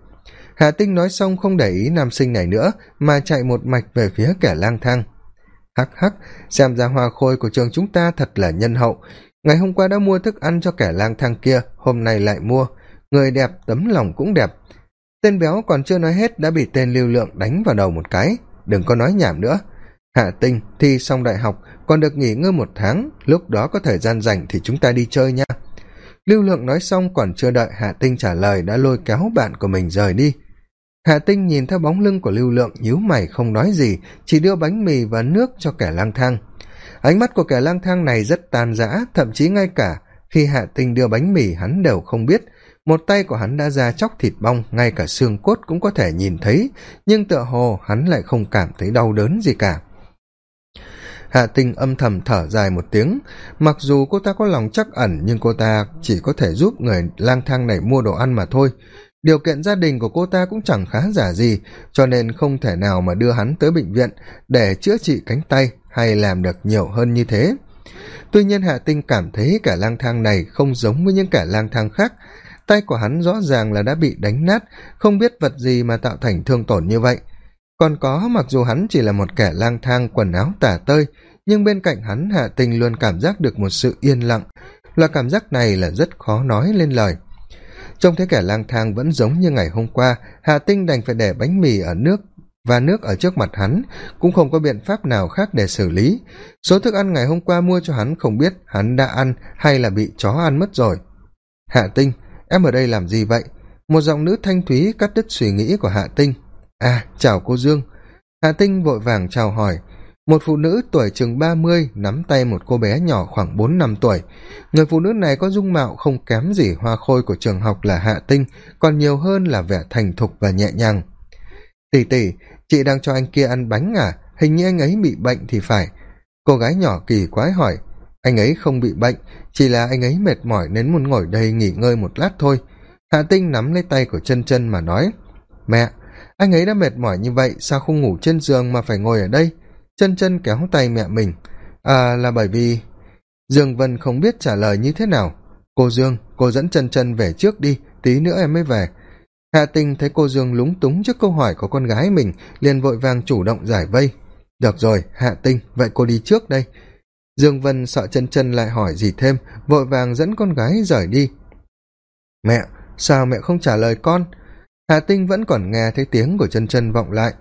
Hà tinh nói xong không để ý nam sinh này nữa, mà chạy một mạch về phía kẻ lang thang. Hắc hắc, xem ra hoa khôi của trường chúng ta thật là nhân hậu. Ngày hôm qua đã mua thức ăn cho kẻ lang thang kia, hôm nay lại mua. Người đẹp tấm lòng cũng đẹp tên béo còn chưa nói hết đã bị tên lưu lượng đánh vào đầu một cái. Đừng có nói nhảm nữa. Hạ tinh thi xong đại học, còn được nghỉ ngơi một tháng. Lúc đó có thời gian rảnh thì chúng ta đi chơi nha. Lưu lượng nói xong còn chưa đợi hạ tinh trả lời đã lôi kéo bạn của mình rời đi. Hạ tinh nhìn theo bóng lưng của lưu lượng, nhíu mày không nói gì, chỉ đưa bánh mì và nước cho kẻ lang thang. Ánh mắt của kẻ lang thang này rất tan rã, thậm chí ngay cả khi hạ tinh đưa bánh mì, hắn đều không biết một tay của hắn đã ra chóc thịt bong, ngay cả xương cốt cũng có thể nhìn thấy, nhưng tựa hồ hắn lại không cảm thấy đau đớn gì cả. Hạ tinh âm thầm thở dài một tiếng, mặc dù cô ta có lòng chắc ẩn, nhưng cô ta chỉ có thể giúp người lang thang này mua đồ ăn mà thôi. Điều kiện gia đình của cô ta cũng chẳng khá giả gì, cho nên không thể nào mà đưa hắn tới bệnh viện để chữa trị cánh tay hay làm được nhiều hơn như thế. Tuy nhiên hạ tinh cảm thấy cả lang thang này không giống với những kẻ lang thang khác tay của hắn rõ ràng là đã bị đánh nát, không biết vật gì mà tạo thành thương tổn như vậy. Còn có, mặc dù hắn chỉ là một kẻ lang thang quần áo tả tơi, nhưng bên cạnh hắn hạ tình luôn cảm giác được một sự yên lặng. Loại cảm giác này là rất khó nói lên lời. Trông thấy kẻ lang thang vẫn giống như ngày hôm qua, hạ tinh đành phải để bánh mì ở nước và nước ở trước mặt hắn, cũng không có biện pháp nào khác để xử lý. Số thức ăn ngày hôm qua mua cho hắn không biết hắn đã ăn hay là bị chó ăn mất rồi. Hạ tinh em ở đây làm gì vậy? Một giọng nữ thanh thúy cắt đứt suy nghĩ của hạ tinh. À chào cô dương. Hạ tinh vội vàng chào hỏi. Một phụ nữ tuổi chừng ba mươi nắm tay một cô bé nhỏ khoảng bốn năm tuổi. Người phụ nữ này có dung mạo không kém gì hoa khôi của trường học là hạ tinh, còn nhiều hơn là vẻ thành thục và nhẹ nhàng. Tỉ tỉ chị đang cho anh kia ăn bánh à? Hình như anh ấy bị bệnh thì phải. Cô gái nhỏ kỳ quái hỏi anh ấy không bị bệnh, chỉ là anh ấy mệt mỏi nên muốn ngồi đây nghỉ ngơi một lát thôi. Hạ tinh nắm lấy tay của chân chân mà nói, mẹ, anh ấy đã mệt mỏi như vậy, sao không ngủ trên giường mà phải ngồi ở đây? Chân chân kéo tay mẹ mình à là bởi vì dương vân không biết trả lời như thế nào. Cô dương, cô dẫn chân chân về trước đi, tí nữa em mới về. Hạ tinh thấy cô dương lúng túng trước câu hỏi của con gái mình, liền vội vàng chủ động giải vây. Được rồi, hạ tinh, vậy cô đi trước đây dương vân sợ chân chân lại hỏi gì thêm, vội vàng dẫn con gái rời đi. Mẹ, sao mẹ không trả lời con? Hà tinh vẫn còn nghe thấy tiếng của chân chân vọng lại.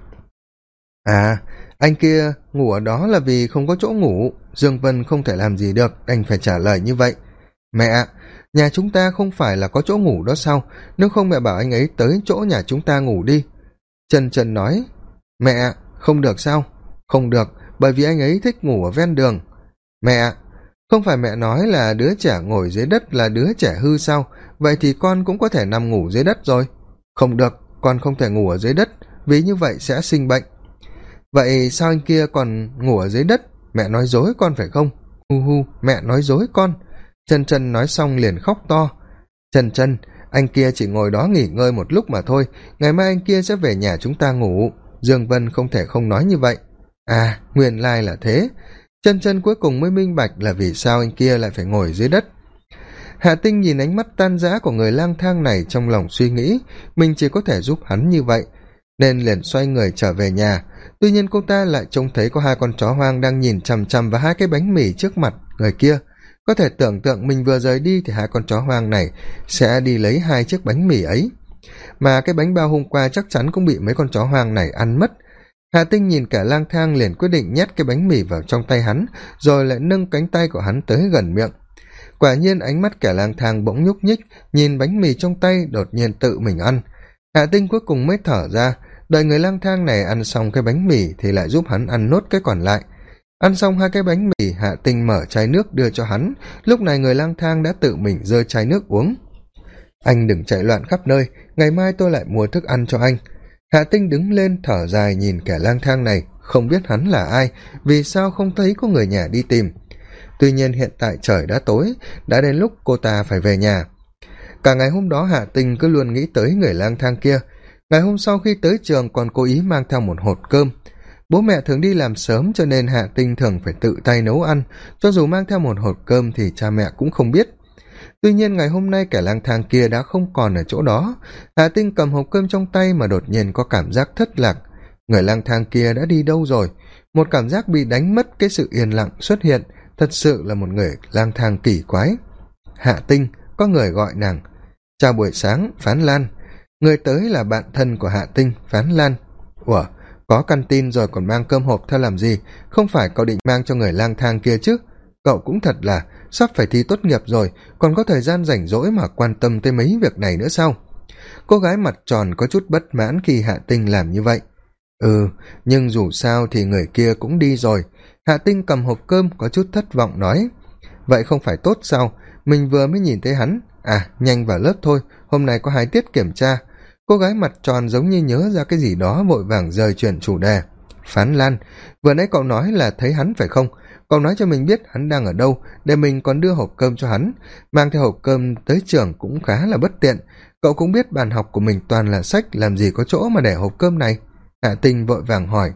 À anh kia ngủ ở đó là vì không có chỗ ngủ. Dương vân không thể làm gì được đành phải trả lời như vậy. Mẹ, nhà chúng ta không phải là có chỗ ngủ đó sao? Nếu không mẹ bảo anh ấy tới chỗ nhà chúng ta ngủ đi. Trần trần nói, mẹ, không được sao? Không được, bởi vì anh ấy thích ngủ ở ven đường mẹ, không phải mẹ nói là đứa trẻ ngồi dưới đất là đứa trẻ hư sao? Vậy thì con cũng có thể nằm ngủ dưới đất rồi. Không được, con không thể ngủ ở dưới đất, vì như vậy sẽ sinh bệnh. Vậy sao anh kia còn ngủ ở dưới đất? Mẹ nói dối con phải không? Hu hu, mẹ nói dối con. Chân chân nói xong liền khóc to. Chân chân anh kia chỉ ngồi đó nghỉ ngơi một lúc mà thôi, ngày mai anh kia sẽ về nhà chúng ta ngủ. Dương vân không thể không nói như vậy. À nguyên lai là thế chân chân cuối cùng mới minh bạch là vì sao anh kia lại phải ngồi dưới đất. Hạ tinh nhìn ánh mắt tan rã của người lang thang này trong lòng suy nghĩ, mình chỉ có thể giúp hắn như vậy, nên liền xoay người trở về nhà. Tuy nhiên cô ta lại trông thấy có hai con chó hoang đang nhìn chằm chằm vào hai cái bánh mì trước mặt người kia. Có thể tưởng tượng mình vừa rời đi thì hai con chó hoang này sẽ đi lấy hai chiếc bánh mì ấy. Mà cái bánh bao hôm qua chắc chắn cũng bị mấy con chó hoang này ăn mất hà tinh nhìn cả lang thang liền quyết định nhét cái bánh mì vào trong tay hắn, rồi lại nâng cánh tay của hắn tới gần miệng. Quả nhiên ánh mắt kẻ lang thang bỗng nhúc nhích, nhìn bánh mì trong tay đột nhiên tự mình ăn. Hạ tinh cuối cùng mới thở ra, đợi người lang thang này ăn xong cái bánh mì thì lại giúp hắn ăn nốt cái còn lại. Ăn xong hai cái bánh mì hạ tinh mở chai nước đưa cho hắn. Lúc này người lang thang đã tự mình rơi chai nước uống. Anh đừng chạy loạn khắp nơi, ngày mai tôi lại mua thức ăn cho anh hạ tinh đứng lên thở dài nhìn kẻ lang thang này, không biết hắn là ai, vì sao không thấy có người nhà đi tìm. Tuy nhiên hiện tại trời đã tối, đã đến lúc cô ta phải về nhà. Cả ngày hôm đó hạ tinh cứ luôn nghĩ tới người lang thang kia. Ngày hôm sau khi tới trường còn cố ý mang theo một hột cơm. Bố mẹ thường đi làm sớm cho nên hạ tinh thường phải tự tay nấu ăn. Cho dù mang theo một hột cơm thì cha mẹ cũng không biết tuy nhiên ngày hôm nay kẻ lang thang kia đã không còn ở chỗ đó. Hạ tinh cầm hộp cơm trong tay mà đột nhiên có cảm giác thất lạc. Người lang thang kia đã đi đâu rồi? Một cảm giác bị đánh mất cái sự yên lặng xuất hiện, thật sự là một người lang thang kỳ quái. Hạ tinh, có người gọi nàng. Chào buổi sáng, phán lan. Người tới là bạn thân của hạ tinh, phán lan. Ủa, có căn tin rồi còn mang cơm hộp theo làm gì? Không phải cậu định mang cho người lang thang kia chứ? Cậu cũng thật là sắp phải thi tốt nghiệp rồi, còn có thời gian rảnh rỗi mà quan tâm tới mấy việc này nữa sao? Cô gái mặt tròn có chút bất mãn khi hạ tinh làm như vậy. Ừ nhưng dù sao thì người kia cũng đi rồi. Hạ tinh cầm hộp cơm có chút thất vọng nói, vậy không phải tốt sao? Mình vừa mới nhìn thấy hắn. À nhanh vào lớp thôi, hôm nay có hai tiết kiểm tra. Cô gái mặt tròn giống như nhớ ra cái gì đó vội vàng rời chuyển chủ đề. Phán lan, vừa nãy cậu nói là thấy hắn phải không? Cậu nói cho mình biết hắn đang ở đâu, để mình còn đưa hộp cơm cho hắn. Mang theo hộp cơm tới trường cũng khá là bất tiện. Cậu cũng biết bàn học của mình toàn là sách, làm gì có chỗ mà để hộp cơm này? Hạ tinh vội vàng hỏi.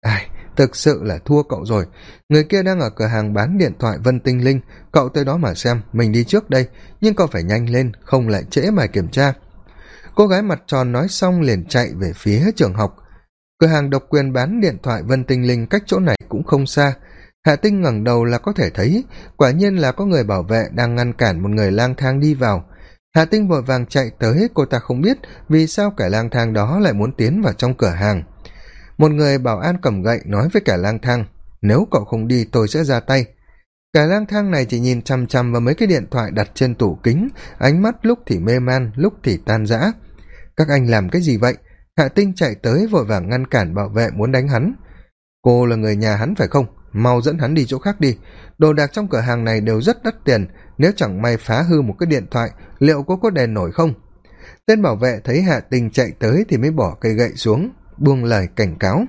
Ai, thực sự là thua cậu rồi. Người kia đang ở cửa hàng bán điện thoại vân tinh linh. Cậu tới đó mà xem, mình đi trước đây. Nhưng cậu phải nhanh lên, không lại trễ mà kiểm tra. Cô gái mặt tròn nói xong liền chạy về phía trường học. Cửa hàng độc quyền bán điện thoại vân tinh linh cách chỗ này cũng không xa hạ tinh ngẩng đầu là có thể thấy, quả nhiên là có người bảo vệ đang ngăn cản một người lang thang đi vào. Hạ tinh vội vàng chạy tới, cô ta không biết vì sao kẻ lang thang đó lại muốn tiến vào trong cửa hàng. Một người bảo an cầm gậy nói với kẻ lang thang, nếu cậu không đi, tôi sẽ ra tay. Kẻ lang thang này chỉ nhìn chằm chằm vào mấy cái điện thoại đặt trên tủ kính, ánh mắt lúc thì mê man, lúc thì tan rã. Các anh làm cái gì vậy? Hạ tinh chạy tới vội vàng ngăn cản bảo vệ muốn đánh hắn. Cô là người nhà hắn phải không? Mau dẫn hắn đi chỗ khác đi. Đồ đạc trong cửa hàng này đều rất đắt tiền, nếu chẳng may phá hư một cái điện thoại, liệu có có đèn nổi không? Tên bảo vệ thấy hạ tinh chạy tới thì mới bỏ cây gậy xuống, buông lời cảnh cáo.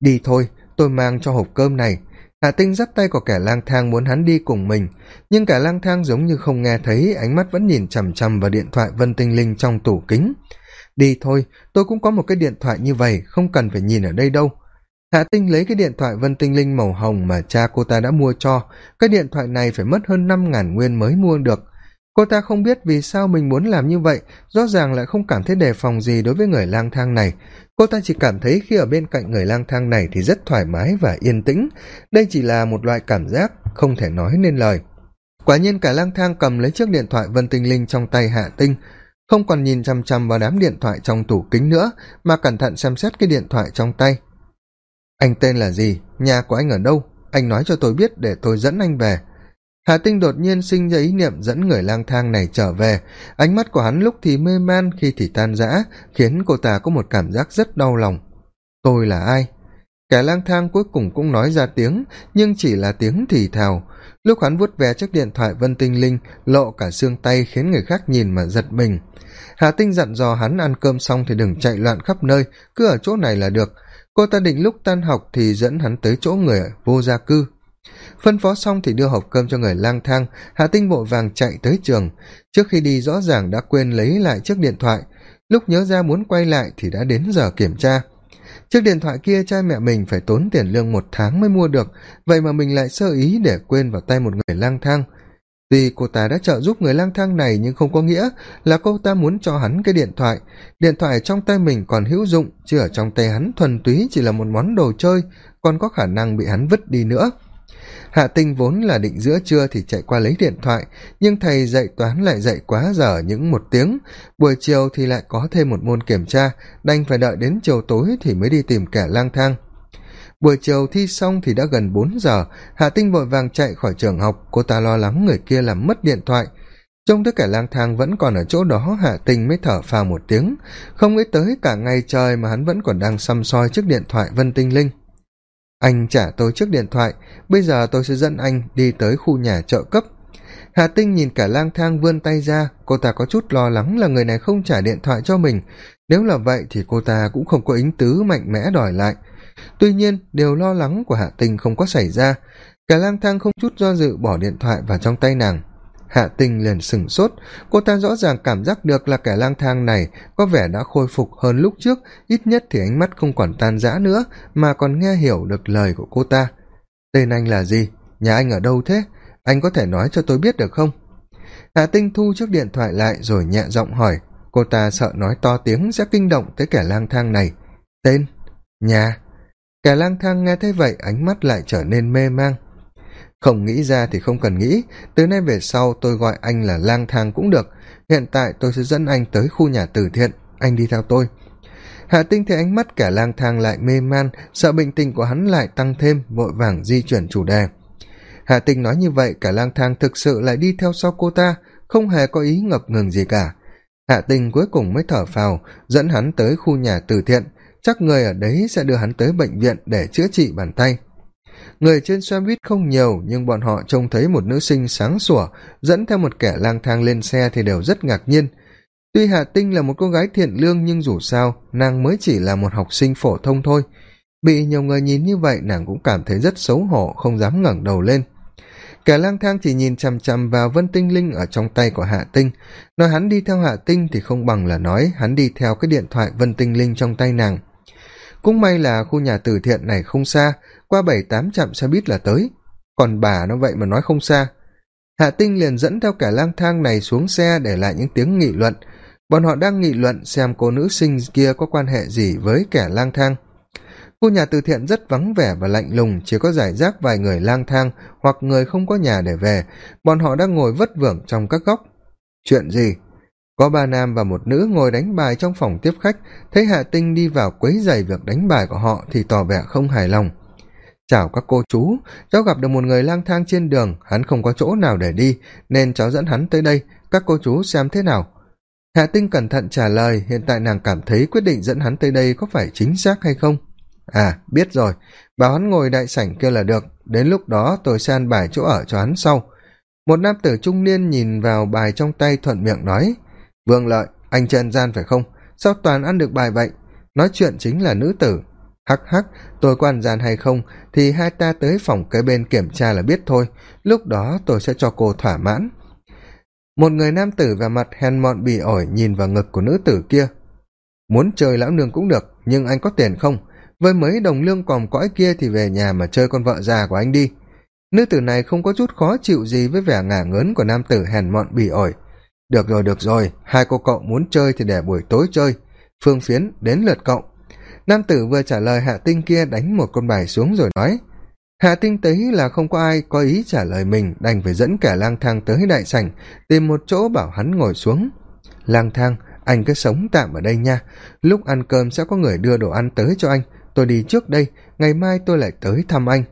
Đi thôi, tôi mang cho hộp cơm này. Hạ tinh dắt tay của kẻ lang thang muốn hắn đi cùng mình, nhưng kẻ lang thang giống như không nghe thấy, ánh mắt vẫn nhìn chằm chằm vào điện thoại vân tinh linh trong tủ kính. Đi thôi, tôi cũng có một cái điện thoại như vậy, không cần phải nhìn ở đây đâu hạ tinh lấy cái điện thoại vân tinh linh màu hồng mà cha cô ta đã mua cho. Cái điện thoại này phải mất hơn năm ngàn nguyên mới mua được. Cô ta không biết vì sao mình muốn làm như vậy, rõ ràng lại không cảm thấy đề phòng gì đối với người lang thang này. Cô ta chỉ cảm thấy khi ở bên cạnh người lang thang này thì rất thoải mái và yên tĩnh. Đây chỉ là một loại cảm giác không thể nói nên lời. Quả nhiên cả lang thang cầm lấy chiếc điện thoại vân tinh linh trong tay hạ tinh. Không còn nhìn chằm chằm vào đám điện thoại trong tủ kính nữa, mà cẩn thận xem xét cái điện thoại trong tay anh tên là gì? Nhà của anh ở đâu? Anh nói cho tôi biết để tôi dẫn anh về. Hà tinh đột nhiên sinh ra ý niệm dẫn người lang thang này trở về. Ánh mắt của hắn lúc thì mê man, khi thì tan rã, khiến cô ta có một cảm giác rất đau lòng. Tôi là ai? Kẻ lang thang cuối cùng cũng nói ra tiếng, nhưng chỉ là tiếng thì thào. Lúc hắn vuốt ve chiếc điện thoại vân tinh linh, lộ cả xương tay khiến người khác nhìn mà giật mình. Hà tinh dặn dò hắn ăn cơm xong thì đừng chạy loạn khắp nơi, cứ ở chỗ này là được cô ta định lúc tan học thì dẫn hắn tới chỗ người vô gia cư. Phân phó xong thì đưa hộp cơm cho người lang thang, hạ tinh vội vàng chạy tới trường. Trước khi đi, rõ ràng đã quên lấy lại chiếc điện thoại. Lúc nhớ ra muốn quay lại thì đã đến giờ kiểm tra. Chiếc điện thoại kia cha mẹ mình phải tốn tiền lương một tháng mới mua được, vậy mà mình lại sơ ý để quên vào tay một người lang thang tuy cô ta đã trợ giúp người lang thang này nhưng không có nghĩa là cô ta muốn cho hắn cái điện thoại. Điện thoại trong tay mình còn hữu dụng, chứ ở trong tay hắn thuần túy chỉ là một món đồ chơi, còn có khả năng bị hắn vứt đi nữa. Hạ tinh vốn là định giữa trưa thì chạy qua lấy điện thoại, nhưng thầy dạy toán lại dạy quá giờ những một tiếng. Buổi chiều thì lại có thêm một môn kiểm tra, đành phải đợi đến chiều tối thì mới đi tìm kẻ lang thang buổi chiều thi xong thì đã gần bốn giờ hạ tinh vội vàng chạy khỏi trường học. Cô ta lo lắng người kia làm mất điện thoại. Trông thấy kẻ lang thang vẫn còn ở chỗ đó hạ tinh mới thở phào một tiếng. Không nghĩ tới cả ngày trời mà hắn vẫn còn đang xăm soi chiếc điện thoại vân tinh linh. Anh trả tôi chiếc điện thoại, bây giờ tôi sẽ dẫn anh đi tới khu nhà trợ cấp. Hà tinh nhìn cả lang thang vươn tay ra, cô ta có chút lo lắng là người này không trả điện thoại cho mình. Nếu là vậy thì cô ta cũng không có ý tứ mạnh mẽ đòi lại tuy nhiên, điều lo lắng của hạ tình không có xảy ra. Cả lang thang không chút do dự bỏ điện thoại vào trong tay nàng. Hạ tình liền sửng sốt. Cô ta rõ ràng cảm giác được là kẻ lang thang này có vẻ đã khôi phục hơn lúc trước, ít nhất thì ánh mắt không còn tan rã nữa, mà còn nghe hiểu được lời của cô ta. Tên anh là gì? Nhà anh ở đâu thế? Anh có thể nói cho tôi biết được không? Hạ tinh thu chiếc điện thoại lại rồi nhẹ giọng hỏi. Cô ta sợ nói to tiếng sẽ kinh động tới kẻ lang thang này. Tên? Nhà? Kẻ lang thang nghe thấy vậy, ánh mắt lại trở nên mê mang. Không nghĩ ra thì không cần nghĩ, từ nay về sau tôi gọi anh là lang thang cũng được. Hiện tại tôi sẽ dẫn anh tới khu nhà từ thiện, anh đi theo tôi. Hạ tinh thấy ánh mắt kẻ lang thang lại mê man, sợ bệnh tình của hắn lại tăng thêm, vội vàng di chuyển chủ đề. Hạ tinh nói như vậy kẻ lang thang thực sự lại đi theo sau cô ta, không hề có ý ngập ngừng gì cả. Hạ tinh cuối cùng mới thở phào, dẫn hắn tới khu nhà từ thiện chắc người ở đấy sẽ đưa hắn tới bệnh viện để chữa trị bàn tay. Người trên xe buýt không nhiều, nhưng bọn họ trông thấy một nữ sinh sáng sủa, dẫn theo một kẻ lang thang lên xe thì đều rất ngạc nhiên. Tuy hạ tinh là một cô gái thiện lương nhưng dù sao, nàng mới chỉ là một học sinh phổ thông thôi. Bị nhiều người nhìn như vậy, nàng cũng cảm thấy rất xấu hổ, không dám ngẩng đầu lên. Kẻ lang thang chỉ nhìn chằm chằm vào vân tinh linh ở trong tay của hạ tinh. Nói hắn đi theo hạ tinh thì không bằng là nói hắn đi theo cái điện thoại vân tinh linh trong tay nàng cũng may là khu nhà từ thiện này không xa, qua bảy tám trạm xe buýt là tới. Còn bà nó vậy mà nói không xa. Hạ tinh liền dẫn theo kẻ lang thang này xuống xe để lại những tiếng nghị luận. Bọn họ đang nghị luận xem cô nữ sinh kia có quan hệ gì với kẻ lang thang. Khu nhà từ thiện rất vắng vẻ và lạnh lùng, chỉ có giải rác vài người lang thang hoặc người không có nhà để về. Bọn họ đang ngồi vất vưởng trong các góc. Chuyện gì? Có ba nam và một nữ ngồi đánh bài trong phòng tiếp khách, thấy hạ tinh đi vào quấy dày việc đánh bài của họ thì tỏ vẻ không hài lòng. Chào các cô chú, cháu gặp được một người lang thang trên đường, hắn không có chỗ nào để đi, nên cháu dẫn hắn tới đây, các cô chú xem thế nào. Hạ tinh cẩn thận trả lời, hiện tại nàng cảm thấy quyết định dẫn hắn tới đây có phải chính xác hay không? À biết rồi, bảo hắn ngồi đại sảnh kia là được, đến lúc đó tôi san bài chỗ ở cho hắn sau. Một nam tử trung niên nhìn vào bài trong tay thuận miệng nói vương lợi, anh trần gian phải không? Sao toàn ăn được bài vậy? Nói chuyện chính là nữ tử. Hắc hắc, tôi có ăn gian hay không thì hai ta tới phòng kế bên kiểm tra là biết thôi. Lúc đó tôi sẽ cho cô thỏa mãn. Một người nam tử và mặt hèn mọn bỉ ổi nhìn vào ngực của nữ tử kia. Muốn chơi lão nương cũng được, nhưng anh có tiền không? Với mấy đồng lương còm cõi kia thì về nhà mà chơi con vợ già của anh đi. Nữ tử này không có chút khó chịu gì với vẻ ngả ngớn của nam tử hèn mọn bỉ ổi được rồi được rồi. Hai cô cậu muốn chơi thì để buổi tối chơi. Phương phiến đến lượt cậu. Nam tử vừa trả lời hạ tinh kia đánh một con bài xuống rồi nói, hạ tinh thấy là không có ai có ý trả lời mình, đành phải dẫn kẻ lang thang tới đại sảnh, tìm một chỗ bảo hắn ngồi xuống. Lang thang, anh cứ sống tạm ở đây nha. Lúc ăn cơm sẽ có người đưa đồ ăn tới cho anh. Tôi đi trước đây, ngày mai tôi lại tới thăm anh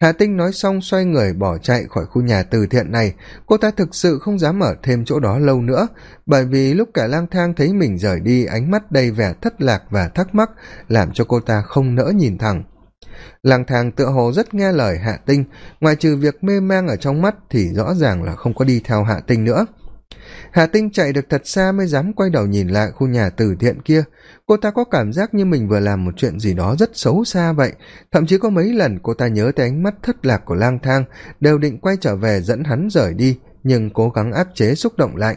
hạ tinh nói xong xoay người bỏ chạy khỏi khu nhà từ thiện này. Cô ta thực sự không dám ở thêm chỗ đó lâu nữa, bởi vì lúc cả lang thang thấy mình rời đi, ánh mắt đầy vẻ thất lạc và thắc mắc, làm cho cô ta không nỡ nhìn thẳng. Lang thang tựa hồ rất nghe lời hạ tinh ngoài trừ việc mê mang ở trong mắt thì rõ ràng là không có đi theo hạ tinh nữa hà tinh chạy được thật xa mới dám quay đầu nhìn lại khu nhà từ thiện kia. Cô ta có cảm giác như mình vừa làm một chuyện gì đó rất xấu xa vậy. Thậm chí có mấy lần cô ta nhớ tới ánh mắt thất lạc của lang thang, đều định quay trở về dẫn hắn rời đi, nhưng cố gắng áp chế xúc động lại.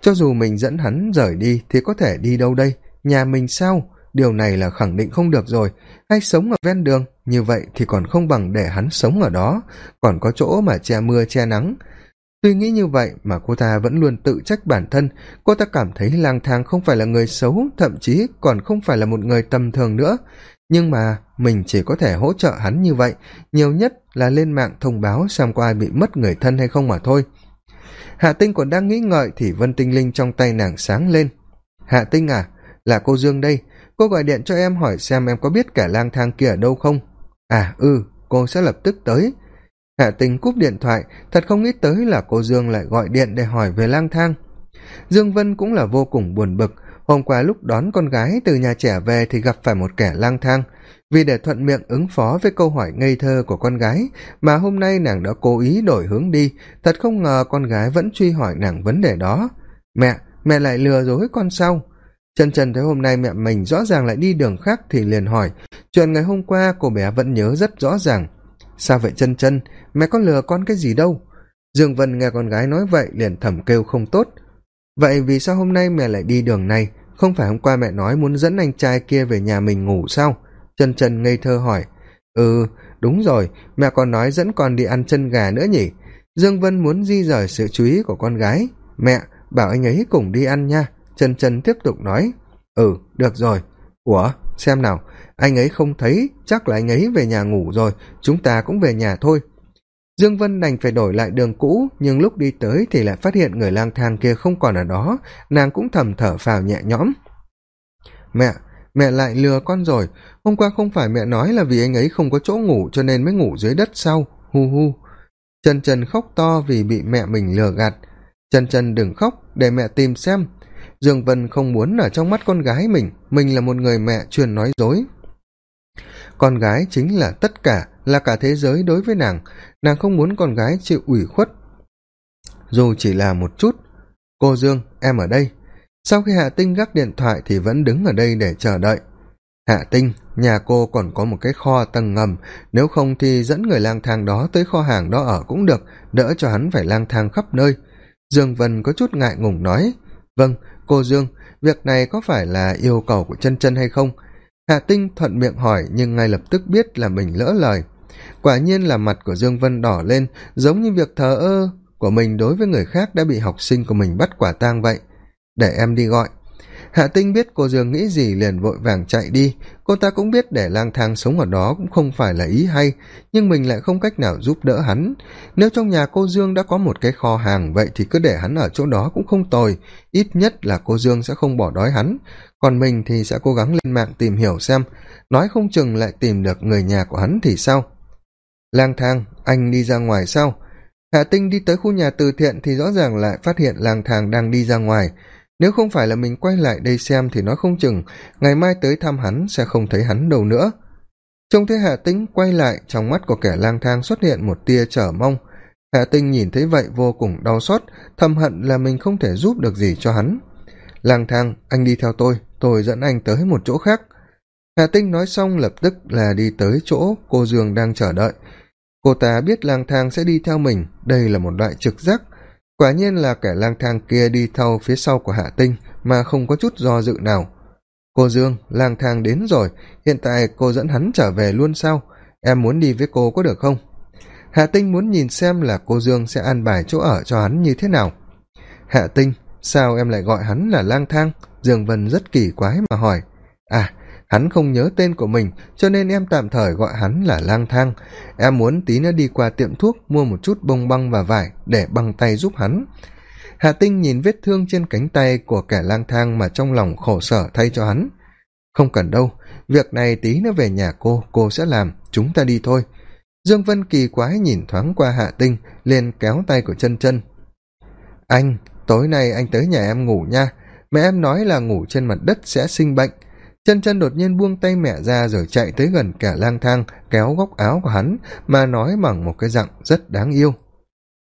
Cho dù mình dẫn hắn rời đi thì có thể đi đâu đây? Nhà mình sao? Điều này là khẳng định không được rồi. Hay sống ở ven đường, như vậy thì còn không bằng để hắn sống ở đó. Còn có chỗ mà che mưa che nắng. Tuy nghĩ như vậy mà cô ta vẫn luôn tự trách bản thân. Cô ta cảm thấy lang thang không phải là người xấu, thậm chí còn không phải là một người tầm thường nữa. Nhưng mà mình chỉ có thể hỗ trợ hắn như vậy, nhiều nhất là lên mạng thông báo xem có ai bị mất người thân hay không mà thôi. Hạ tinh còn đang nghĩ ngợi thì vân tinh linh trong tay nàng sáng lên. Hạ tinh à là cô dương đây. Cô gọi điện cho em hỏi xem em có biết kẻ lang thang kia ở đâu không? À ừ cô sẽ lập tức tới hạ tình cúp điện thoại, thật không nghĩ tới là cô dương lại gọi điện để hỏi về lang thang. Dương vân cũng là vô cùng buồn bực. Hôm qua lúc đón con gái từ nhà trẻ về thì gặp phải một kẻ lang thang. Vì để thuận miệng ứng phó với câu hỏi ngây thơ của con gái, mà hôm nay nàng đã cố ý đổi hướng đi. Thật không ngờ con gái vẫn truy hỏi nàng vấn đề đó. Mẹ mẹ lại lừa dối con sau chân chân thấy hôm nay mẹ mình rõ ràng lại đi đường khác thì liền hỏi. Chuyện ngày hôm qua cô bé vẫn nhớ rất rõ ràng sao vậy chân chân? Mẹ có lừa con cái gì đâu? Dương vân nghe con gái nói vậy liền thầm kêu không tốt. Vậy vì sao hôm nay mẹ lại đi đường này? Không phải hôm qua mẹ nói muốn dẫn anh trai kia về nhà mình ngủ sao? Chân chân ngây thơ hỏi. Ừ đúng rồi, mẹ còn nói dẫn con đi ăn chân gà nữa nhỉ? Dương vân muốn di rời sự chú ý của con gái. Mẹ, bảo anh ấy cùng đi ăn nha. Chân chân tiếp tục nói. Ừ được rồi. Ủa? Xem nào, anh ấy không thấy, chắc là anh ấy về nhà ngủ rồi, chúng ta cũng về nhà thôi. Dương vân đành phải đổi lại đường cũ, nhưng lúc đi tới thì lại phát hiện người lang thang kia không còn ở đó, nàng cũng thầm thở phào nhẹ nhõm. Mẹ mẹ lại lừa con rồi, hôm qua không phải mẹ nói là vì anh ấy không có chỗ ngủ cho nên mới ngủ dưới đất sau hu hu. Trần trần khóc to vì bị mẹ mình lừa gạt. Trần trần đừng khóc, để mẹ tìm xem dương vân không muốn ở trong mắt con gái mình mình là một người mẹ chuyên nói dối. Con gái chính là tất cả, là cả thế giới đối với nàng nàng không muốn con gái chịu ủy khuất. Dù chỉ là một chút, cô dương, em ở đây. Sau khi hạ tinh gác điện thoại thì vẫn đứng ở đây để chờ đợi. Hạ tinh, nhà cô còn có một cái kho tầng ngầm, nếu không thì dẫn người lang thang đó tới kho hàng đó ở cũng được, đỡ cho hắn phải lang thang khắp nơi. Dương vân có chút ngại ngùng nói vâng cô dương, việc này có phải là yêu cầu của chân chân hay không? Hà tinh thuận miệng hỏi nhưng ngay lập tức biết là mình lỡ lời. Quả nhiên là mặt của dương vân đỏ lên, giống như việc thờ ơ của mình đối với người khác đã bị học sinh của mình bắt quả tang vậy. Để em đi gọi hạ tinh biết cô dương nghĩ gì liền vội vàng chạy đi. Cô ta cũng biết để lang thang sống ở đó cũng không phải là ý hay, nhưng mình lại không cách nào giúp đỡ hắn. Nếu trong nhà cô dương đã có một cái kho hàng vậy thì cứ để hắn ở chỗ đó cũng không tồi. Ít nhất là cô dương sẽ không bỏ đói hắn. Còn mình thì sẽ cố gắng lên mạng tìm hiểu xem. Nói không chừng lại tìm được người nhà của hắn thì sao? Lang thang, anh đi ra ngoài sao? Hạ tinh đi tới khu nhà từ thiện thì rõ ràng lại phát hiện lang thang đang đi ra ngoài nếu không phải là mình quay lại đây xem thì nói không chừng, ngày mai tới thăm hắn sẽ không thấy hắn đâu nữa. Trông thấy hạ tĩnh quay lại, trong mắt của kẻ lang thang xuất hiện một tia trở mong. Hạ tinh nhìn thấy vậy vô cùng đau xót, thầm hận là mình không thể giúp được gì cho hắn. Lang thang, anh đi theo tôi tôi dẫn anh tới một chỗ khác. Hạ tinh nói xong lập tức là đi tới chỗ cô dương đang chờ đợi. Cô ta biết lang thang sẽ đi theo mình, đây là một loại trực giác quả nhiên là kẻ lang thang kia đi thâu phía sau của hạ tinh mà không có chút do dự nào. Cô dương, lang thang đến rồi, hiện tại cô dẫn hắn trở về luôn sao? Em muốn đi với cô có được không? Hạ tinh muốn nhìn xem là cô dương sẽ an bài chỗ ở cho hắn như thế nào. Hạ tinh, sao em lại gọi hắn là lang thang? Dương vân rất kỳ quái mà hỏi. À hắn không nhớ tên của mình, cho nên em tạm thời gọi hắn là lang thang. Em muốn tí nữa đi qua tiệm thuốc, mua một chút bông băng và vải để băng tay giúp hắn. Hà tinh nhìn vết thương trên cánh tay của kẻ lang thang mà trong lòng khổ sở thay cho hắn. Không cần đâu, việc này tí nữa về nhà cô cô sẽ làm, chúng ta đi thôi. Dương vân kỳ quái nhìn thoáng qua hạ tinh, liền kéo tay của chân chân. Anh, tối nay anh tới nhà em ngủ nha. Mẹ em nói là ngủ trên mặt đất sẽ sinh bệnh chân chân đột nhiên buông tay mẹ ra rồi chạy tới gần kẻ lang thang, kéo góc áo của hắn, mà nói bằng một cái giọng rất đáng yêu.